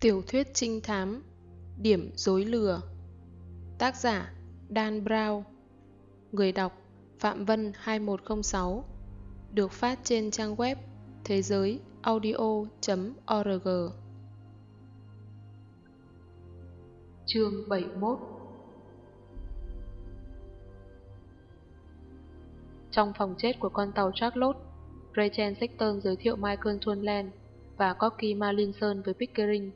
Tiểu thuyết trinh thám Điểm dối lừa. Tác giả Dan Brown. Người đọc Phạm Vân 2106 Được phát trên trang web thế giới audio.org Chương 71 Trong phòng chết của con tàu Charlotte, Rachel Sexton giới thiệu Michael Thunland và Corky Marlinson với Pickering.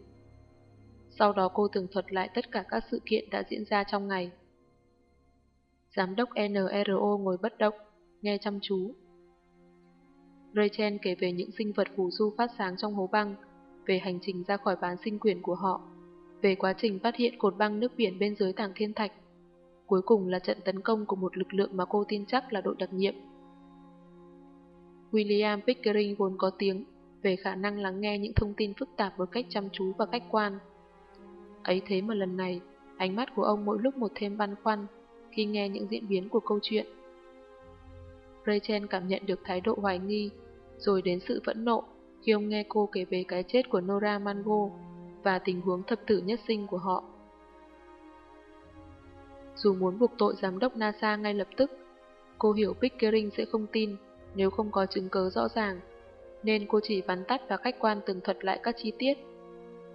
Sau đó cô tường thuật lại tất cả các sự kiện đã diễn ra trong ngày. Giám đốc NRO ngồi bất động, nghe chăm chú. Rachel kể về những sinh vật phù du phát sáng trong hố băng, về hành trình ra khỏi bán sinh quyền của họ, về quá trình phát hiện cột băng nước biển bên dưới tảng thiên thạch. Cuối cùng là trận tấn công của một lực lượng mà cô tin chắc là đội đặc nhiệm. William Pickering vốn có tiếng về khả năng lắng nghe những thông tin phức tạp một cách chăm chú và khách quan. Ấy thế mà lần này, ánh mắt của ông mỗi lúc một thêm băn khoăn khi nghe những diễn biến của câu chuyện. Rachel cảm nhận được thái độ hoài nghi, rồi đến sự phẫn nộ khi ông nghe cô kể về cái chết của Nora Mango và tình huống thập tử nhất sinh của họ. Dù muốn buộc tội giám đốc NASA ngay lập tức, cô hiểu Pickering sẽ không tin nếu không có chứng cứ rõ ràng, nên cô chỉ vắn tắt và khách quan tường thuật lại các chi tiết.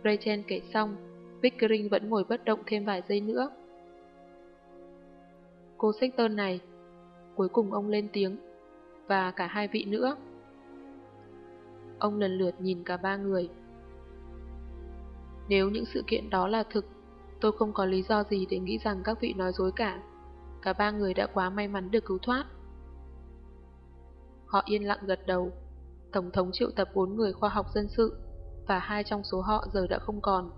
Rachel kể xong, Pickering vẫn ngồi bất động thêm vài giây nữa. Cô Sexton này, cuối cùng ông lên tiếng, và cả hai vị nữa. Ông lần lượt nhìn cả ba người. Nếu những sự kiện đó là thực, tôi không có lý do gì để nghĩ rằng các vị nói dối cả. Cả ba người đã quá may mắn được cứu thoát. Họ yên lặng gật đầu. Tổng thống triệu tập bốn người khoa học dân sự, và hai trong số họ giờ đã không còn.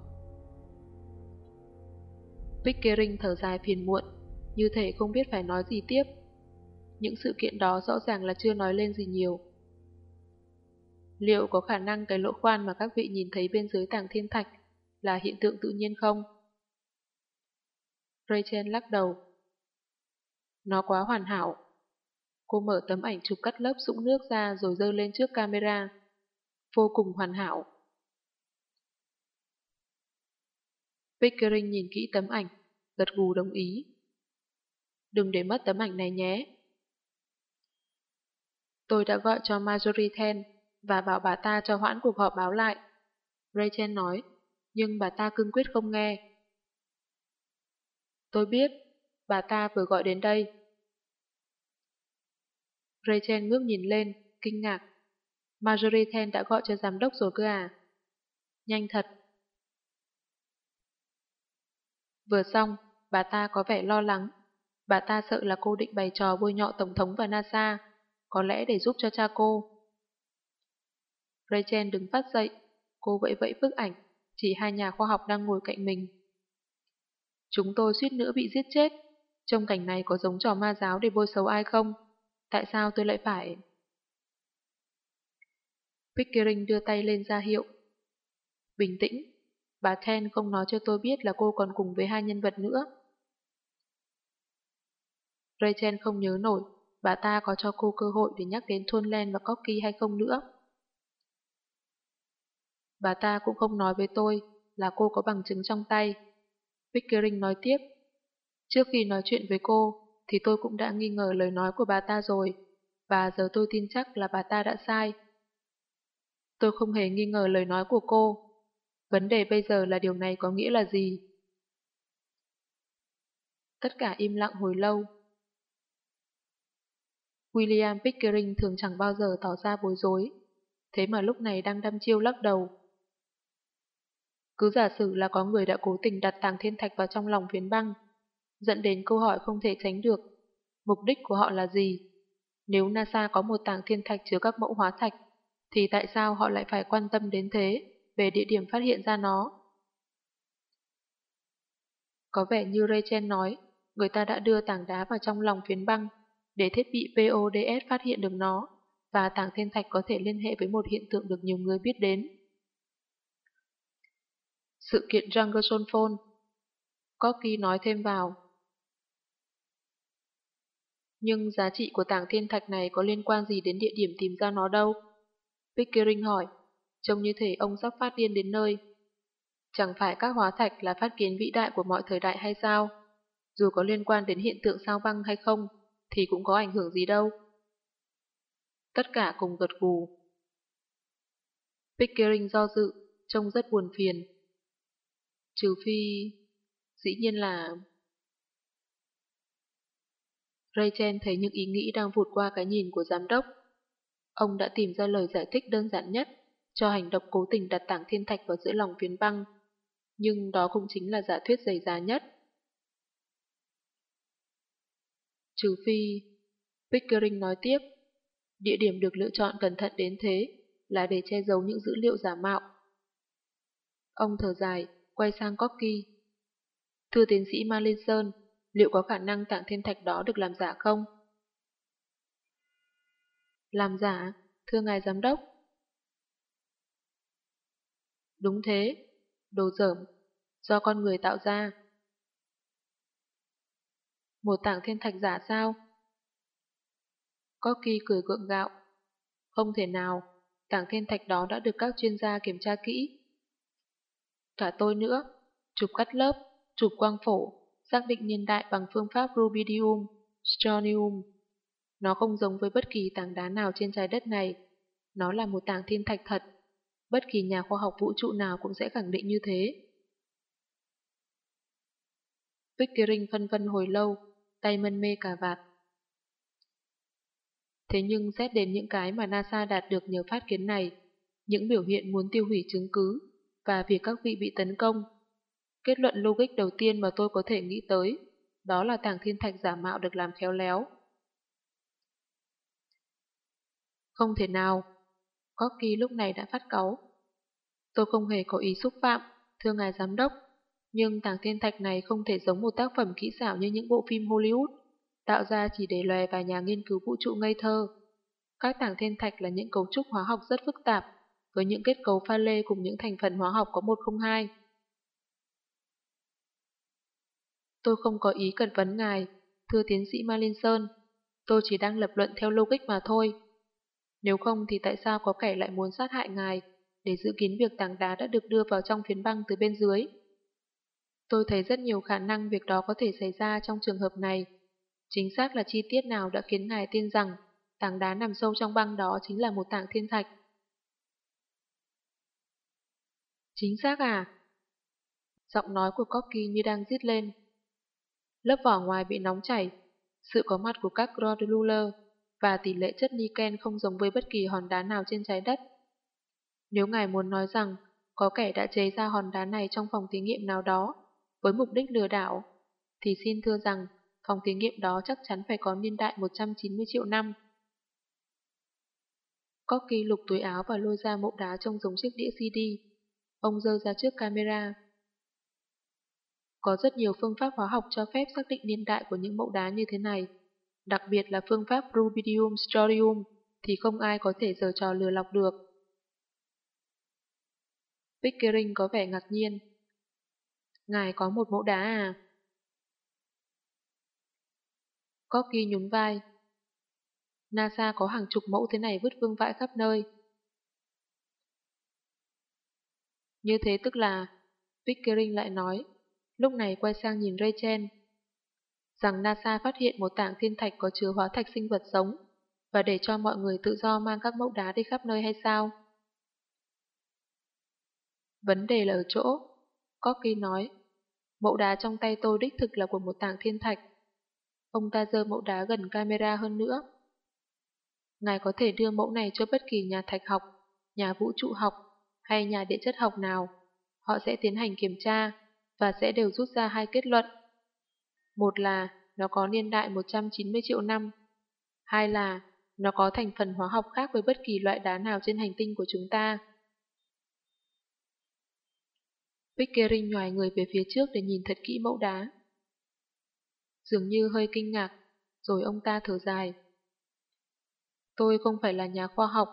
Pickering thở dài phiền muộn, như thể không biết phải nói gì tiếp. Những sự kiện đó rõ ràng là chưa nói lên gì nhiều. Liệu có khả năng cái lỗ khoan mà các vị nhìn thấy bên dưới tảng thiên thạch là hiện tượng tự nhiên không? Rachel lắc đầu. Nó quá hoàn hảo. Cô mở tấm ảnh chụp cắt lớp sũng nước ra rồi dơ lên trước camera. Vô cùng hoàn hảo. Pickering nhìn kỹ tấm ảnh, gật gù đồng ý. Đừng để mất tấm ảnh này nhé. Tôi đã gọi cho Marjorie Ten và bảo bà ta cho hoãn cuộc họp báo lại. Rachel nói, nhưng bà ta cương quyết không nghe. Tôi biết, bà ta vừa gọi đến đây. Rachel ngước nhìn lên, kinh ngạc. Marjorie Ten đã gọi cho giám đốc rồi cơ à? Nhanh thật. Vừa xong, bà ta có vẻ lo lắng. Bà ta sợ là cô định bày trò bôi nhọ Tổng thống và NASA, có lẽ để giúp cho cha cô. Rachel đứng phát dậy, cô vẫy vẫy bức ảnh, chỉ hai nhà khoa học đang ngồi cạnh mình. Chúng tôi suýt nữa bị giết chết. Trong cảnh này có giống trò ma giáo để bôi xấu ai không? Tại sao tôi lại phải... Pickering đưa tay lên ra hiệu. Bình tĩnh, bà Ten không nói cho tôi biết là cô còn cùng với hai nhân vật nữa. Rachel không nhớ nổi bà ta có cho cô cơ hội để nhắc đến Thôn Len và Corky hay không nữa. Bà ta cũng không nói với tôi là cô có bằng chứng trong tay. Pickering nói tiếp. Trước khi nói chuyện với cô, thì tôi cũng đã nghi ngờ lời nói của bà ta rồi, và giờ tôi tin chắc là bà ta đã sai. Tôi không hề nghi ngờ lời nói của cô. Vấn đề bây giờ là điều này có nghĩa là gì? Tất cả im lặng hồi lâu. William Pickering thường chẳng bao giờ tỏ ra bối rối, thế mà lúc này đang đâm chiêu lắc đầu. Cứ giả sử là có người đã cố tình đặt tàng thiên thạch vào trong lòng phiến băng, dẫn đến câu hỏi không thể tránh được. Mục đích của họ là gì? Nếu NASA có một tàng thiên thạch chứa các mẫu hóa thạch, thì tại sao họ lại phải quan tâm đến thế về địa điểm phát hiện ra nó? Có vẻ như Rachel nói, người ta đã đưa tảng đá vào trong lòng phiến băng để thiết bị PODS phát hiện được nó, và tảng thiên thạch có thể liên hệ với một hiện tượng được nhiều người biết đến. Sự kiện Jungerson Phone Corky nói thêm vào. Nhưng giá trị của tảng thiên thạch này có liên quan gì đến địa điểm tìm ra nó đâu? Pickering hỏi, trông như thể ông sắp phát điên đến nơi. Chẳng phải các hóa thạch là phát kiến vĩ đại của mọi thời đại hay sao? Dù có liên quan đến hiện tượng sao băng hay không, thì cũng có ảnh hưởng gì đâu. Tất cả cùng gật gù. Pickering do dự, trông rất buồn phiền. Trừ phi... Dĩ nhiên là... Rachel thấy những ý nghĩ đang vụt qua cái nhìn của giám đốc. Ông đã tìm ra lời giải thích đơn giản nhất cho hành động cố tình đặt tảng thiên thạch vào giữa lòng phiến băng. Nhưng đó cũng chính là giả thuyết dày giá nhất. Trừ phi, Pickering nói tiếp, địa điểm được lựa chọn cẩn thận đến thế là để che giấu những dữ liệu giả mạo. Ông thở dài, quay sang Corky. Thưa tiến sĩ Malinson, liệu có khả năng tảng thiên thạch đó được làm giả không? Làm giả, thưa ngài giám đốc. Đúng thế, đồ dởm, do con người tạo ra. Một tảng thiên thạch giả sao? Corky cười gượng gạo. Không thể nào, tảng thiên thạch đó đã được các chuyên gia kiểm tra kỹ. Cả tôi nữa, chụp cắt lớp, chụp quang phổ, xác định niên đại bằng phương pháp rubidium, strontium. Nó không giống với bất kỳ tảng đá nào trên trái đất này. Nó là một tảng thiên thạch thật. Bất kỳ nhà khoa học vũ trụ nào cũng sẽ khẳng định như thế. Pickering phân vân hồi lâu, tay mân mê cả vạt. Thế nhưng xét đến những cái mà NASA đạt được nhờ phát kiến này, những biểu hiện muốn tiêu hủy chứng cứ và việc các vị bị tấn công, kết luận logic đầu tiên mà tôi có thể nghĩ tới, đó là tảng thiên thạch giả mạo được làm khéo léo. Không thể nào. Corky lúc này đã phát cáu. Tôi không hề có ý xúc phạm, thưa ngài giám đốc. Nhưng tảng thiên thạch này không thể giống một tác phẩm kỹ xảo như những bộ phim Hollywood, tạo ra chỉ để lòe vài nhà nghiên cứu vũ trụ ngây thơ. Các tảng thiên thạch là những cấu trúc hóa học rất phức tạp, với những kết cấu pha lê cùng những thành phần hóa học có 102. Tôi không có ý cần vấn ngài, thưa tiến sĩ Malinson. Tôi chỉ đang lập luận theo logic mà thôi. Nếu không thì tại sao có kẻ lại muốn sát hại ngài để dự kiến việc tảng đá đã được đưa vào trong phiến băng từ bên dưới? Tôi thấy rất nhiều khả năng việc đó có thể xảy ra trong trường hợp này. Chính xác là chi tiết nào đã khiến ngài tin rằng tảng đá nằm sâu trong băng đó chính là một tảng thiên thạch. Chính xác à? Giọng nói của Corky như đang rít lên. Lớp vỏ ngoài bị nóng chảy, sự có mặt của các grodular và tỷ lệ chất niken không giống với bất kỳ hòn đá nào trên trái đất. Nếu ngài muốn nói rằng có kẻ đã chế ra hòn đá này trong phòng thí nghiệm nào đó với mục đích lừa đảo, thì xin thưa rằng phòng thí nghiệm đó chắc chắn phải có niên đại 190 triệu năm. Corky lục túi áo và lôi ra mẫu đá trông giống chiếc đĩa CD. Ông dơ ra trước camera. Có rất nhiều phương pháp hóa học cho phép xác định niên đại của những mẫu đá như thế này. Đặc biệt là phương pháp rubidium strontium thì không ai có thể giở trò lừa lọc được. Pickering có vẻ ngạc nhiên. Ngài có một mẫu đá à? Corky nhún vai. NASA có hàng chục mẫu thế này vứt vương vãi khắp nơi. Như thế tức là, Pickering lại nói, lúc này quay sang nhìn Rachel. Rằng NASA phát hiện một tảng thiên thạch có chứa hóa thạch sinh vật sống và để cho mọi người tự do mang các mẫu đá đi khắp nơi hay sao? Vấn đề là ở chỗ, Corky nói, mẫu đá trong tay tôi đích thực là của một tảng thiên thạch. Ông ta dơ mẫu đá gần camera hơn nữa. Ngài có thể đưa mẫu này cho bất kỳ nhà thạch học, nhà vũ trụ học hay nhà địa chất học nào. Họ sẽ tiến hành kiểm tra và sẽ đều rút ra hai kết luận. Một là nó có niên đại 190 triệu năm. Hai là nó có thành phần hóa học khác với bất kỳ loại đá nào trên hành tinh của chúng ta. Pickering nhòi người về phía trước để nhìn thật kỹ mẫu đá. Dường như hơi kinh ngạc, rồi ông ta thở dài. Tôi không phải là nhà khoa học,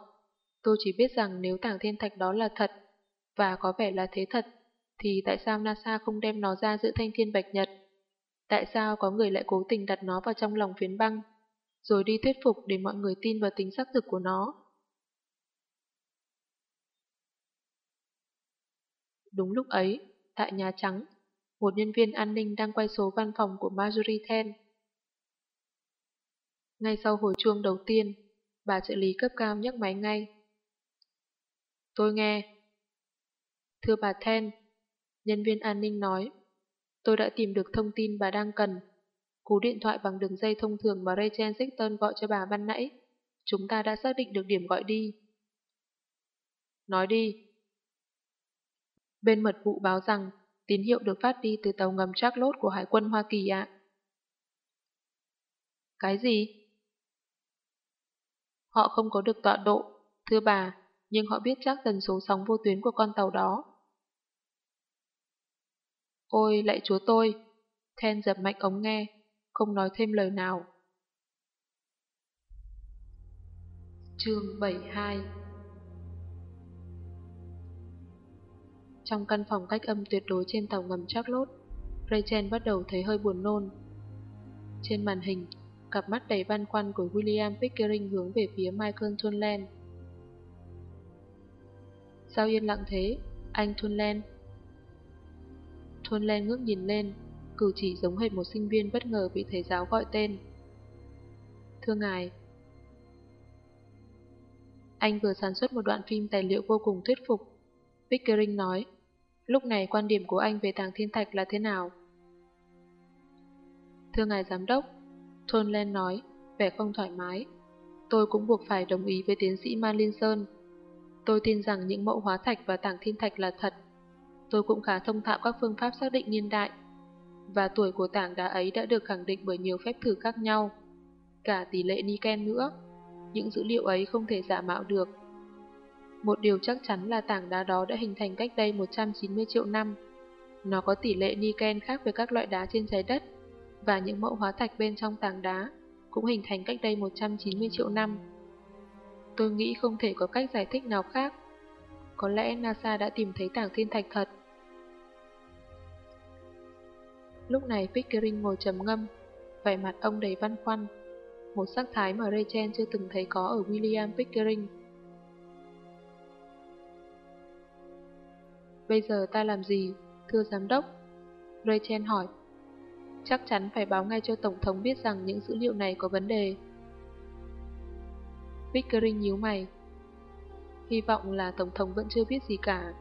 tôi chỉ biết rằng nếu tảng thiên thạch đó là thật, và có vẻ là thế thật, thì tại sao NASA không đem nó ra giữa thanh thiên bạch nhật? Tại sao có người lại cố tình đặt nó vào trong lòng phiến băng, rồi đi thuyết phục để mọi người tin vào tính xác thực của nó? Đúng lúc ấy, tại Nhà Trắng, một nhân viên an ninh đang quay số văn phòng của Marjorie Ten. Ngay sau hồi chuông đầu tiên, bà trợ lý cấp cao nhấc máy ngay. Tôi nghe. Thưa bà Ten, nhân viên an ninh nói, tôi đã tìm được thông tin bà đang cần. Cú điện thoại bằng đường dây thông thường mà Rachel Sexton gọi cho bà ban nãy. Chúng ta đã xác định được điểm gọi đi. Nói đi. Bên mật vụ báo rằng tín hiệu được phát đi từ tàu ngầm Charlotte của Hải quân Hoa Kỳ ạ. Cái gì? Họ không có được tọa độ, thưa bà, nhưng họ biết chắc tần số sóng vô tuyến của con tàu đó. Ôi, lại chúa tôi! Then dập mạnh ống nghe, không nói thêm lời nào. Chương 72 Trong căn phòng cách âm tuyệt đối trên tàu ngầm Charlotte, Rachel bắt đầu thấy hơi buồn nôn. Trên màn hình, cặp mắt đầy băn khoăn của William Pickering hướng về phía Michael Thunland. Sao yên lặng thế, anh Thunland? Thunland ngước nhìn lên, cử chỉ giống hệt một sinh viên bất ngờ bị thầy giáo gọi tên. Thưa ngài, anh vừa sản xuất một đoạn phim tài liệu vô cùng thuyết phục. Pickering nói, lúc này quan điểm của anh về tàng thiên thạch là thế nào? Thưa ngài giám đốc, Thôn Len nói, vẻ không thoải mái. Tôi cũng buộc phải đồng ý với tiến sĩ Man Linh Sơn. Tôi tin rằng những mẫu hóa thạch và tảng thiên thạch là thật. Tôi cũng khá thông thạo các phương pháp xác định niên đại. Và tuổi của tảng đá ấy đã được khẳng định bởi nhiều phép thử khác nhau. Cả tỷ lệ Niken nữa. Những dữ liệu ấy không thể giả mạo được. Một điều chắc chắn là tảng đá đó đã hình thành cách đây 190 triệu năm. Nó có tỷ lệ Niken khác với các loại đá trên trái đất và những mẫu hóa thạch bên trong tảng đá cũng hình thành cách đây 190 triệu năm. Tôi nghĩ không thể có cách giải thích nào khác. Có lẽ NASA đã tìm thấy tảng thiên thạch thật. Lúc này Pickering ngồi trầm ngâm, vẻ mặt ông đầy văn khoăn. Một sắc thái mà Rachel chưa từng thấy có ở William Pickering. Bây giờ ta làm gì, thưa giám đốc? Rachel hỏi chắc chắn phải báo ngay cho Tổng thống biết rằng những dữ liệu này có vấn đề. Pickering nhíu mày. Hy vọng là Tổng thống vẫn chưa biết gì cả.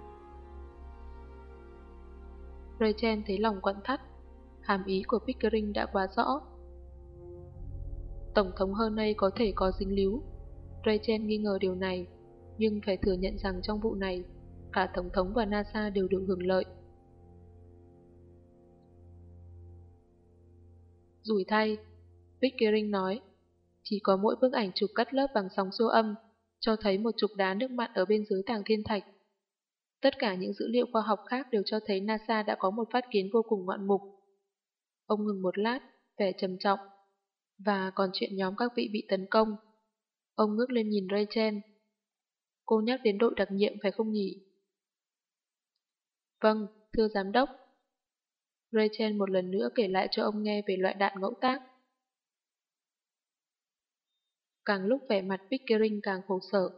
Rachel thấy lòng quặn thắt, hàm ý của Pickering đã quá rõ. Tổng thống hơn nay có thể có dính líu. Rachel nghi ngờ điều này, nhưng phải thừa nhận rằng trong vụ này, cả Tổng thống và NASA đều được hưởng lợi. Rủi thay, Pickering nói, chỉ có mỗi bức ảnh chụp cắt lớp bằng sóng siêu âm, cho thấy một trục đá nước mặn ở bên dưới tàng thiên thạch. Tất cả những dữ liệu khoa học khác đều cho thấy NASA đã có một phát kiến vô cùng ngoạn mục. Ông ngừng một lát, vẻ trầm trọng, và còn chuyện nhóm các vị bị tấn công. Ông ngước lên nhìn Rachel. Cô nhắc đến đội đặc nhiệm phải không nhỉ? Vâng, thưa giám đốc. Rachel một lần nữa kể lại cho ông nghe về loại đạn ngẫu tác. Càng lúc vẻ mặt Pickering càng khổ sở.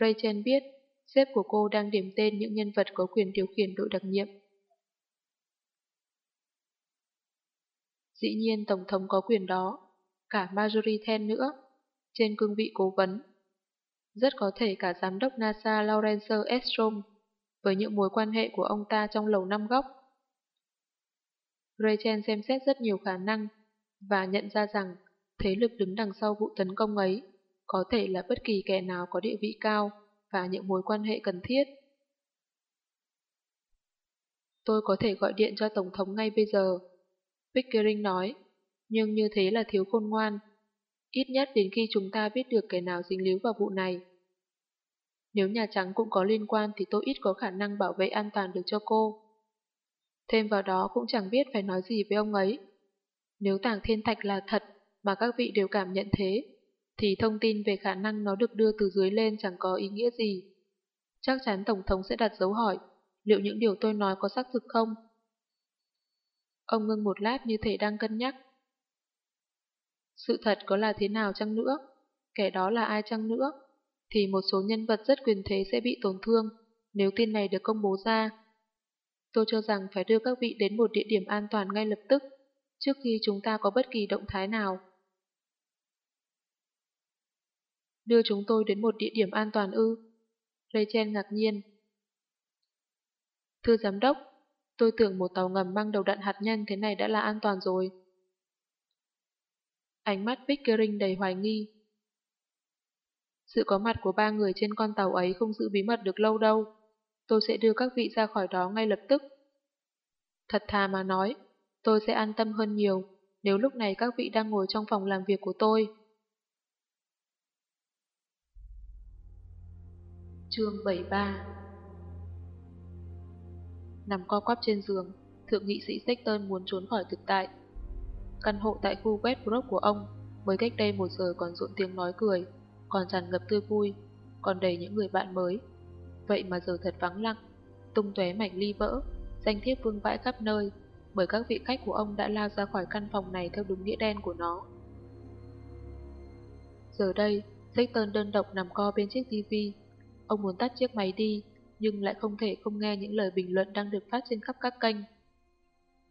Rachel biết sếp của cô đang điểm tên những nhân vật có quyền điều khiển đội đặc nhiệm. Dĩ nhiên Tổng thống có quyền đó, cả Marjorie Ten nữa, trên cương vị cố vấn. Rất có thể cả giám đốc NASA Lawrence Estrom, với những mối quan hệ của ông ta trong lầu năm góc Rachel xem xét rất nhiều khả năng và nhận ra rằng thế lực đứng đằng sau vụ tấn công ấy có thể là bất kỳ kẻ nào có địa vị cao và những mối quan hệ cần thiết. Tôi có thể gọi điện cho Tổng thống ngay bây giờ. Pickering nói, nhưng như thế là thiếu khôn ngoan. Ít nhất đến khi chúng ta biết được kẻ nào dính líu vào vụ này. Nếu Nhà Trắng cũng có liên quan thì tôi ít có khả năng bảo vệ an toàn được cho cô. Thêm vào đó cũng chẳng biết phải nói gì với ông ấy. Nếu tảng thiên thạch là thật mà các vị đều cảm nhận thế, thì thông tin về khả năng nó được đưa từ dưới lên chẳng có ý nghĩa gì. Chắc chắn Tổng thống sẽ đặt dấu hỏi liệu những điều tôi nói có xác thực không? Ông ngưng một lát như thể đang cân nhắc. Sự thật có là thế nào chăng nữa, kẻ đó là ai chăng nữa, thì một số nhân vật rất quyền thế sẽ bị tổn thương nếu tin này được công bố ra Tôi cho rằng phải đưa các vị đến một địa điểm an toàn ngay lập tức, trước khi chúng ta có bất kỳ động thái nào. Đưa chúng tôi đến một địa điểm an toàn ư? Rachel ngạc nhiên. Thưa giám đốc, tôi tưởng một tàu ngầm mang đầu đạn hạt nhân thế này đã là an toàn rồi. Ánh mắt Pickering đầy hoài nghi. Sự có mặt của ba người trên con tàu ấy không giữ bí mật được lâu đâu. Tôi sẽ đưa các vị ra khỏi đó ngay lập tức. Thật thà mà nói, tôi sẽ an tâm hơn nhiều nếu lúc này các vị đang ngồi trong phòng làm việc của tôi. Chương 73 Nằm co quắp trên giường, thượng nghị sĩ Sexton muốn trốn khỏi thực tại. Căn hộ tại khu Westbrook của ông mới cách đây một giờ còn rộn tiếng nói cười, còn tràn ngập tươi vui, còn đầy những người bạn mới. Vậy mà giờ thật vắng lặng, tung tóe mảnh ly vỡ, danh thiếp vương vãi khắp nơi, bởi các vị khách của ông đã lao ra khỏi căn phòng này theo đúng nghĩa đen của nó. Giờ đây, Sexton đơn độc nằm co bên chiếc tivi. Ông muốn tắt chiếc máy đi, nhưng lại không thể không nghe những lời bình luận đang được phát trên khắp các kênh.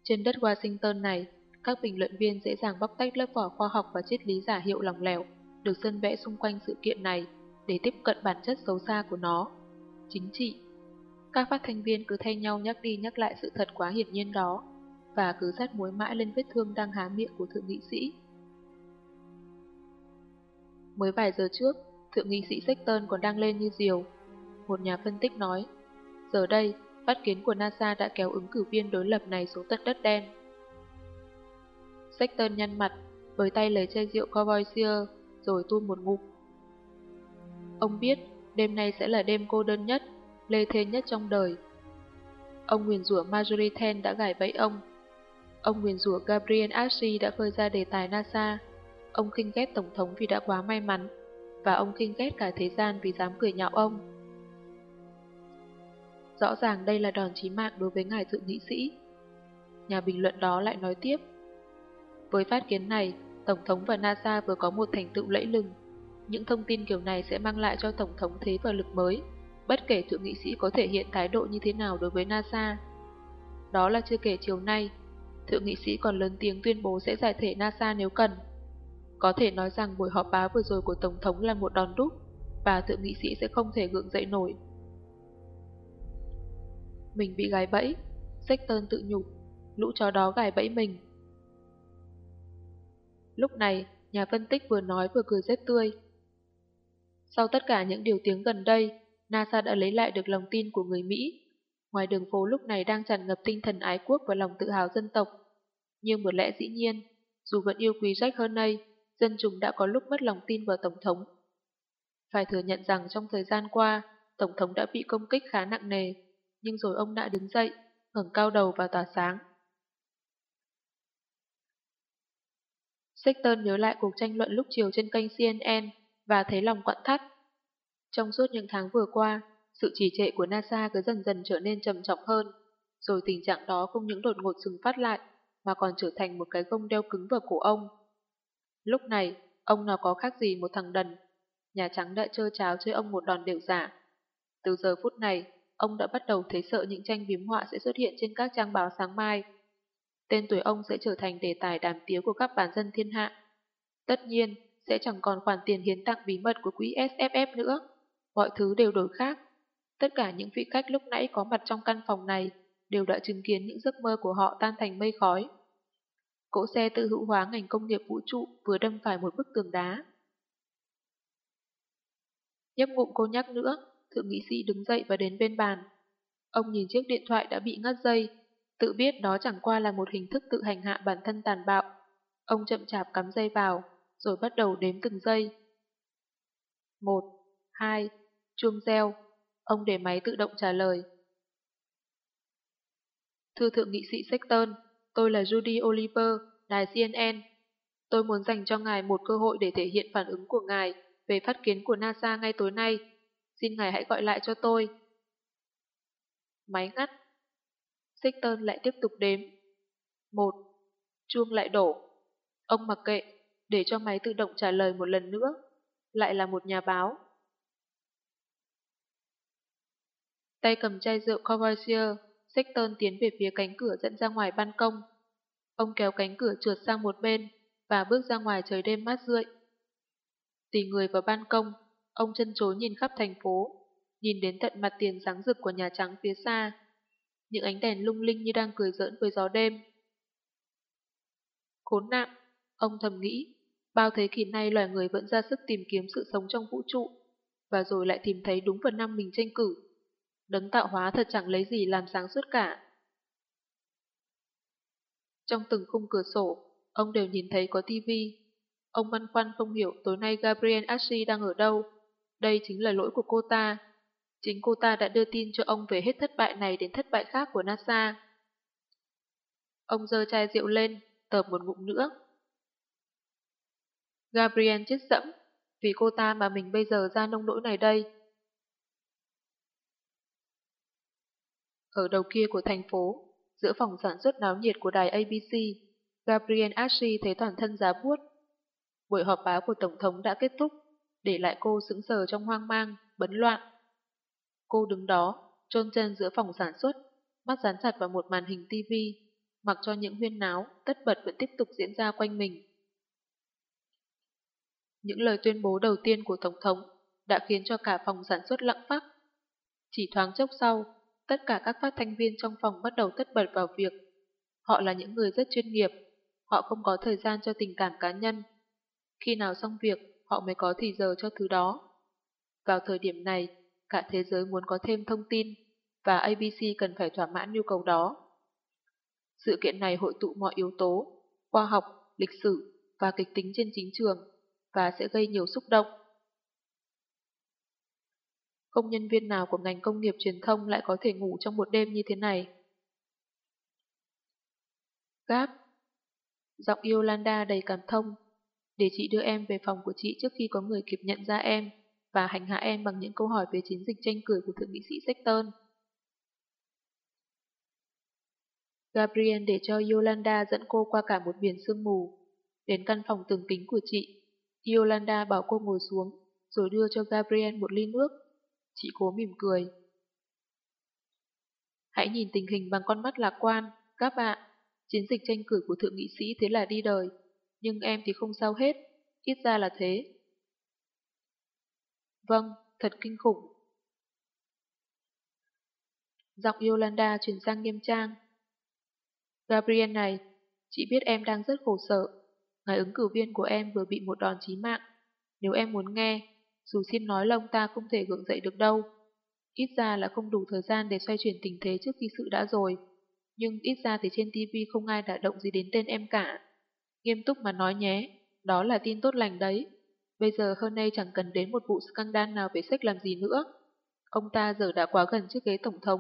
Trên đất Washington này, các bình luận viên dễ dàng bóc tách lớp vỏ khoa học và triết lý giả hiệu lòng lẻo, được sân vẽ xung quanh sự kiện này để tiếp cận bản chất xấu xa của nó. Chính trị Các phát thanh viên cứ thay nhau nhắc đi nhắc lại sự thật quá hiển nhiên đó, và cứ sát muối mãi lên vết thương đang há miệng của thượng nghị sĩ. Mới vài giờ trước, thượng nghị sĩ Sexton còn đang lên như diều. Một nhà phân tích nói, giờ đây, phát kiến của NASA đã kéo ứng cử viên đối lập này xuống tận đất đen. Sexton nhăn mặt, với tay lấy chai rượu Corvoisier rồi tu một ngụm. Ông biết, đêm nay sẽ là đêm cô đơn nhất, lê thê nhất trong đời. Ông nguyền rủa Marjorie Ten đã gài bẫy ông. Ông nguyền rủa Gabriel Ashley đã khơi ra đề tài NASA. Ông khinh ghét Tổng thống vì đã quá may mắn, và ông khinh ghét cả thế gian vì dám cười nhạo ông. Rõ ràng đây là đòn chí mạng đối với ngài thượng nghị sĩ. Nhà bình luận đó lại nói tiếp. Với phát kiến này, Tổng thống và NASA vừa có một thành tựu lẫy lừng. Những thông tin kiểu này sẽ mang lại cho Tổng thống thế và lực mới, bất kể thượng nghị sĩ có thể hiện thái độ như thế nào đối với NASA. Đó là chưa kể chiều nay, thượng nghị sĩ còn lớn tiếng tuyên bố sẽ giải thể NASA nếu cần. Có thể nói rằng buổi họp báo vừa rồi của Tổng thống là một đòn đúc, và thượng nghị sĩ sẽ không thể gượng dậy nổi. Mình bị gài bẫy, Sexton tự nhục, lũ chó đó gài bẫy mình. Lúc này, nhà phân tích vừa nói vừa cười rất tươi. Sau tất cả những điều tiếng gần đây, NASA đã lấy lại được lòng tin của người Mỹ. Ngoài đường phố lúc này đang tràn ngập tinh thần ái quốc và lòng tự hào dân tộc. Nhưng một lẽ dĩ nhiên, dù vẫn yêu quý Jack Hernay, dân chúng đã có lúc mất lòng tin vào Tổng thống. Phải thừa nhận rằng trong thời gian qua, Tổng thống đã bị công kích khá nặng nề, nhưng rồi ông đã đứng dậy, ngẩng cao đầu và tỏa sáng. Sexton nhớ lại cuộc tranh luận lúc chiều trên kênh CNN và thấy lòng quặn thắt. Trong suốt những tháng vừa qua, sự trì trệ của NASA cứ dần dần trở nên trầm trọng hơn, rồi tình trạng đó không những đột ngột dừng phát lại, mà còn trở thành một cái gông đeo cứng vào cổ ông. Lúc này, ông nào có khác gì một thằng đần. Nhà Trắng đã chơi cháo chơi ông một đòn đều giả. Từ giờ phút này, ông đã bắt đầu thấy sợ những tranh biếm họa sẽ xuất hiện trên các trang báo sáng mai. Tên tuổi ông sẽ trở thành đề tài đàm tiếu của các bản dân thiên hạ. Tất nhiên, sẽ chẳng còn khoản tiền hiến tặng bí mật của quỹ SFF nữa. Mọi thứ đều đổi khác. Tất cả những vị khách lúc nãy có mặt trong căn phòng này đều đã chứng kiến những giấc mơ của họ tan thành mây khói. Cỗ xe tự hữu hóa ngành công nghiệp vũ trụ vừa đâm phải một bức tường đá. Nhấp ngụm cô nhắc nữa, thượng nghị sĩ đứng dậy và đến bên bàn. Ông nhìn chiếc điện thoại đã bị ngắt dây, tự biết đó chẳng qua là một hình thức tự hành hạ bản thân tàn bạo. Ông chậm chạp cắm dây vào, rồi bắt đầu đếm từng giây. Một, hai, chuông reo. Ông để máy tự động trả lời. Thưa thượng nghị sĩ Sexton, tôi là Judy Oliver, đài CNN. Tôi muốn dành cho ngài một cơ hội để thể hiện phản ứng của ngài về phát kiến của NASA ngay tối nay. Xin ngài hãy gọi lại cho tôi. Máy ngắt. Sexton lại tiếp tục đếm. Một. Chuông lại đổ. Ông mặc kệ, để cho máy tự động trả lời một lần nữa. Lại là một nhà báo. Tay cầm chai rượu Courvoisier, Sexton tiến về phía cánh cửa dẫn ra ngoài ban công. Ông kéo cánh cửa trượt sang một bên và bước ra ngoài trời đêm mát rượi. Tì người vào ban công, ông chân chối nhìn khắp thành phố, nhìn đến tận mặt tiền sáng rực của Nhà Trắng phía xa. Những ánh đèn lung linh như đang cười giỡn với gió đêm. Khốn nạn, ông thầm nghĩ, bao thế kỷ nay loài người vẫn ra sức tìm kiếm sự sống trong vũ trụ, và rồi lại tìm thấy đúng vào năm mình tranh cử. Đấng tạo hóa thật chẳng lấy gì làm sáng suốt cả. Trong từng khung cửa sổ, ông đều nhìn thấy có tivi. Ông băn khoăn không hiểu tối nay Gabriel Ashley đang ở đâu. Đây chính là lỗi của cô ta. Chính cô ta đã đưa tin cho ông về hết thất bại này đến thất bại khác của NASA. Ông dơ chai rượu lên, tợp một ngụm nữa. Gabriel chết dẫm, vì cô ta mà mình bây giờ ra nông nỗi này đây. Ở đầu kia của thành phố, giữa phòng sản xuất náo nhiệt của đài ABC, Gabriel Ashi thấy toàn thân giá buốt. Buổi họp báo của Tổng thống đã kết thúc, để lại cô sững sờ trong hoang mang, bấn loạn. Cô đứng đó, trôn chân giữa phòng sản xuất, mắt dán chặt vào một màn hình TV, mặc cho những huyên náo, tất bật vẫn tiếp tục diễn ra quanh mình. Những lời tuyên bố đầu tiên của Tổng thống đã khiến cho cả phòng sản xuất lặng phát. Chỉ thoáng chốc sau, tất cả các phát thanh viên trong phòng bắt đầu tất bật vào việc. Họ là những người rất chuyên nghiệp, họ không có thời gian cho tình cảm cá nhân. Khi nào xong việc, họ mới có thì giờ cho thứ đó. Vào thời điểm này, cả thế giới muốn có thêm thông tin, và ABC cần phải thỏa mãn nhu cầu đó. Sự kiện này hội tụ mọi yếu tố, khoa học, lịch sử và kịch tính trên chính trường, và sẽ gây nhiều xúc động. Không nhân viên nào của ngành công nghiệp truyền thông lại có thể ngủ trong một đêm như thế này. Gáp Giọng Yolanda đầy cảm thông. Để chị đưa em về phòng của chị trước khi có người kịp nhận ra em và hành hạ em bằng những câu hỏi về chiến dịch tranh cử của Thượng nghị sĩ Sexton. Gabriel để cho Yolanda dẫn cô qua cả một biển sương mù, đến căn phòng tường kính của chị. Yolanda bảo cô ngồi xuống, rồi đưa cho Gabriel một ly nước. Chị cố mỉm cười. Hãy nhìn tình hình bằng con mắt lạc quan, các bạn. Chiến dịch tranh cử của thượng nghị sĩ thế là đi đời, nhưng em thì không sao hết, ít ra là thế. Vâng, thật kinh khủng. Giọng Yolanda chuyển sang nghiêm trang. Gabriel này, chị biết em đang rất khổ sở. Ngài ứng cử viên của em vừa bị một đòn chí mạng. Nếu em muốn nghe, dù xin nói lông ta không thể gượng dậy được đâu. Ít ra là không đủ thời gian để xoay chuyển tình thế trước khi sự đã rồi. Nhưng ít ra thì trên TV không ai đã động gì đến tên em cả. Nghiêm túc mà nói nhé, đó là tin tốt lành đấy. Bây giờ hơn nay chẳng cần đến một vụ scandal nào về sách làm gì nữa. Ông ta giờ đã quá gần chiếc ghế tổng thống,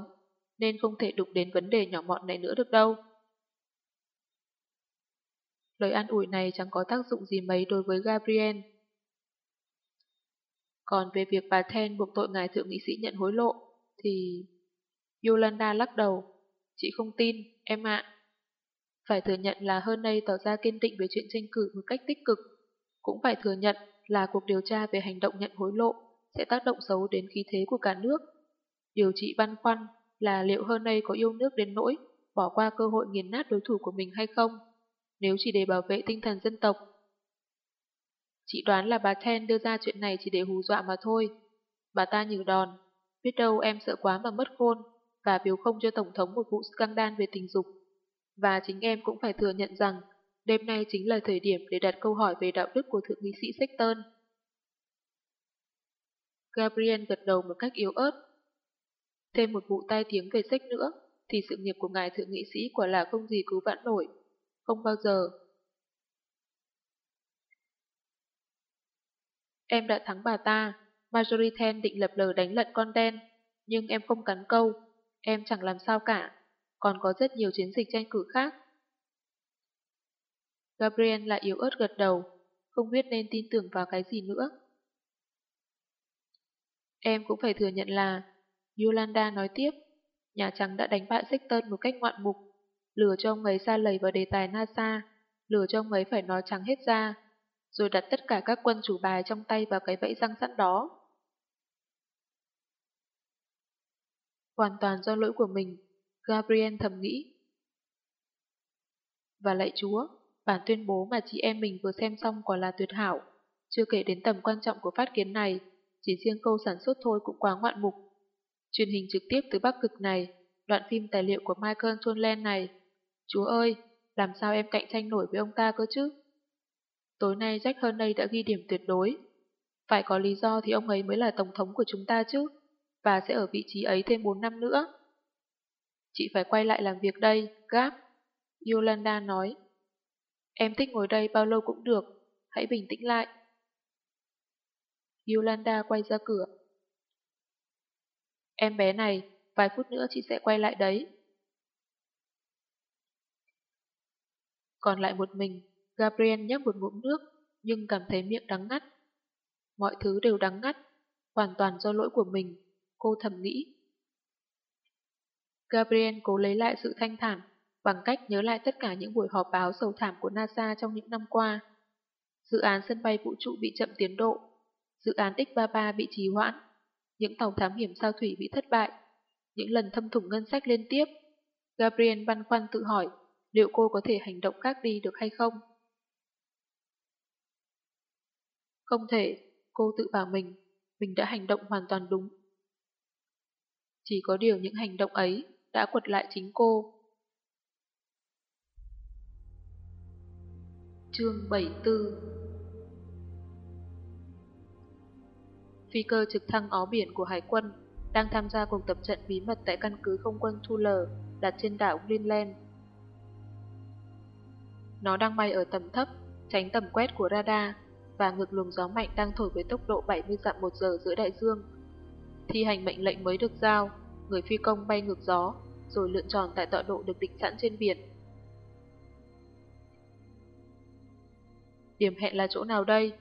nên không thể đụng đến vấn đề nhỏ mọn này nữa được đâu. Lời an ủi này chẳng có tác dụng gì mấy đối với Gabriel. Còn về việc bà Ten buộc tội ngài thượng nghị sĩ nhận hối lộ, thì... Yolanda lắc đầu. Chị không tin, em ạ. Phải thừa nhận là hơn nay tỏ ra kiên định về chuyện tranh cử một cách tích cực. Cũng phải thừa nhận là cuộc điều tra về hành động nhận hối lộ sẽ tác động xấu đến khí thế của cả nước. Điều trị băn khoăn là liệu hơn đây có yêu nước đến nỗi bỏ qua cơ hội nghiền nát đối thủ của mình hay không, nếu chỉ để bảo vệ tinh thần dân tộc. Chị đoán là bà Ten đưa ra chuyện này chỉ để hù dọa mà thôi. Bà ta nhử đòn, biết đâu em sợ quá mà mất khôn, và biểu không cho Tổng thống một vụ scandal về tình dục. Và chính em cũng phải thừa nhận rằng đêm nay chính là thời điểm để đặt câu hỏi về đạo đức của Thượng nghị sĩ Sexton. Gabriel gật đầu một cách yếu ớt. Thêm một vụ tai tiếng về sách nữa, thì sự nghiệp của ngài thượng nghị sĩ quả là không gì cứu vãn nổi. Không bao giờ. Em đã thắng bà ta. Marjorie Ten định lập lờ đánh lận con đen, nhưng em không cắn câu. Em chẳng làm sao cả. Còn có rất nhiều chiến dịch tranh cử khác. Gabriel lại yếu ớt gật đầu, không biết nên tin tưởng vào cái gì nữa. Em cũng phải thừa nhận là, Yolanda nói tiếp, Nhà Trắng đã đánh bại Sexton một cách ngoạn mục, lừa cho ông ấy xa lầy vào đề tài NASA, lừa cho ông ấy phải nói trắng hết ra, rồi đặt tất cả các quân chủ bài trong tay vào cái vẫy răng sẵn đó. Hoàn toàn do lỗi của mình, Gabriel thầm nghĩ. Và lạy Chúa, bản tuyên bố mà chị em mình vừa xem xong quả là tuyệt hảo. Chưa kể đến tầm quan trọng của phát kiến này, chỉ riêng câu sản xuất thôi cũng quá ngoạn mục. Truyền hình trực tiếp từ Bắc Cực này, đoạn phim tài liệu của Michael Chonland này. Chúa ơi, làm sao em cạnh tranh nổi với ông ta cơ chứ? Tối nay Jack Hernay đã ghi điểm tuyệt đối. Phải có lý do thì ông ấy mới là tổng thống của chúng ta chứ, và sẽ ở vị trí ấy thêm 4 năm nữa. Chị phải quay lại làm việc đây, Gap. Yolanda nói. Em thích ngồi đây bao lâu cũng được, hãy bình tĩnh lại. Yolanda quay ra cửa. Em bé này, vài phút nữa chị sẽ quay lại đấy. Còn lại một mình, Gabriel nhấp một ngụm nước, nhưng cảm thấy miệng đắng ngắt. Mọi thứ đều đắng ngắt, hoàn toàn do lỗi của mình, cô thầm nghĩ. Gabriel cố lấy lại sự thanh thản bằng cách nhớ lại tất cả những buổi họp báo sầu thảm của NASA trong những năm qua. Dự án sân bay vũ trụ bị chậm tiến độ, dự án X-33 bị trì hoãn, những tàu thám hiểm sao thủy bị thất bại, những lần thâm thủng ngân sách liên tiếp. Gabriel băn khoăn tự hỏi liệu cô có thể hành động khác đi được hay không. Không thể, cô tự bảo mình, mình đã hành động hoàn toàn đúng. Chỉ có điều những hành động ấy đã quật lại chính cô. Chương 74 Phi cơ trực thăng ó biển của Hải quân đang tham gia cuộc tập trận bí mật tại căn cứ không quân Thule đặt trên đảo Greenland. Nó đang bay ở tầm thấp, tránh tầm quét của radar và ngược luồng gió mạnh đang thổi với tốc độ 70 dặm một giờ giữa đại dương. Thi hành mệnh lệnh mới được giao, người phi công bay ngược gió, rồi lượn tròn tại tọa độ được định sẵn trên biển. Điểm hẹn là chỗ nào đây?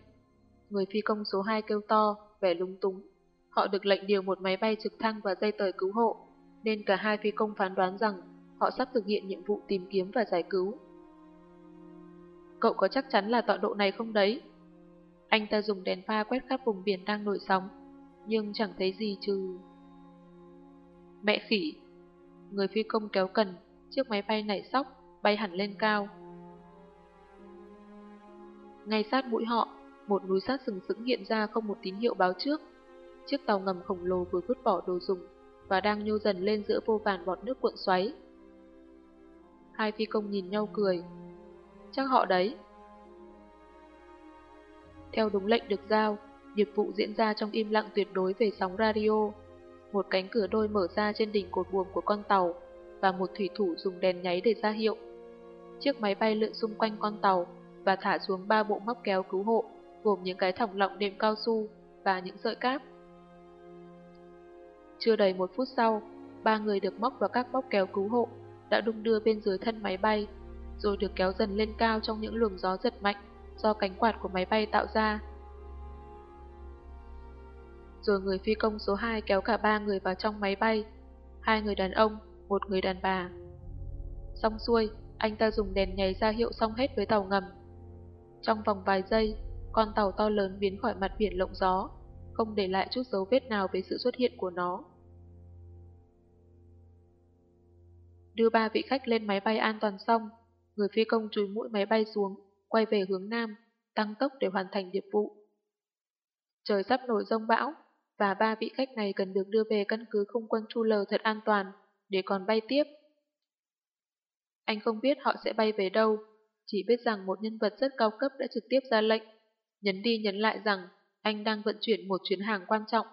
Người phi công số 2 kêu to, vẻ lúng túng. Họ được lệnh điều một máy bay trực thăng và dây tời cứu hộ, nên cả hai phi công phán đoán rằng họ sắp thực hiện nhiệm vụ tìm kiếm và giải cứu. Cậu có chắc chắn là tọa độ này không đấy? Anh ta dùng đèn pha quét khắp vùng biển đang nổi sóng, nhưng chẳng thấy gì trừ... Mẹ khỉ! Người phi công kéo cần, chiếc máy bay nảy sóc, bay hẳn lên cao. Ngay sát mũi họ, một núi sát sừng sững hiện ra không một tín hiệu báo trước. Chiếc tàu ngầm khổng lồ vừa vứt bỏ đồ dùng và đang nhô dần lên giữa vô vàn bọt nước cuộn xoáy. Hai phi công nhìn nhau cười. Chắc họ đấy. Theo đúng lệnh được giao, nhiệm vụ diễn ra trong im lặng tuyệt đối về sóng radio. Một cánh cửa đôi mở ra trên đỉnh cột buồm của con tàu và một thủy thủ dùng đèn nháy để ra hiệu. Chiếc máy bay lượn xung quanh con tàu và thả xuống ba bộ móc kéo cứu hộ, gồm những cái thòng lọng đệm cao su và những sợi cáp. Chưa đầy một phút sau, ba người được móc vào các móc kéo cứu hộ đã đung đưa bên dưới thân máy bay, rồi được kéo dần lên cao trong những luồng gió giật mạnh do cánh quạt của máy bay tạo ra. Rồi người phi công số 2 kéo cả ba người vào trong máy bay, hai người đàn ông, một người đàn bà. Xong xuôi, anh ta dùng đèn nhảy ra hiệu xong hết với tàu ngầm. Trong vòng vài giây, con tàu to lớn biến khỏi mặt biển lộng gió, không để lại chút dấu vết nào về sự xuất hiện của nó. Đưa ba vị khách lên máy bay an toàn xong, người phi công chùi mũi máy bay xuống, quay về hướng Nam, tăng tốc để hoàn thành nhiệm vụ. Trời sắp nổi rông bão, và ba vị khách này cần được đưa về căn cứ không quân Chu Lờ thật an toàn, để còn bay tiếp. Anh không biết họ sẽ bay về đâu, chỉ biết rằng một nhân vật rất cao cấp đã trực tiếp ra lệnh, nhấn đi nhấn lại rằng anh đang vận chuyển một chuyến hàng quan trọng.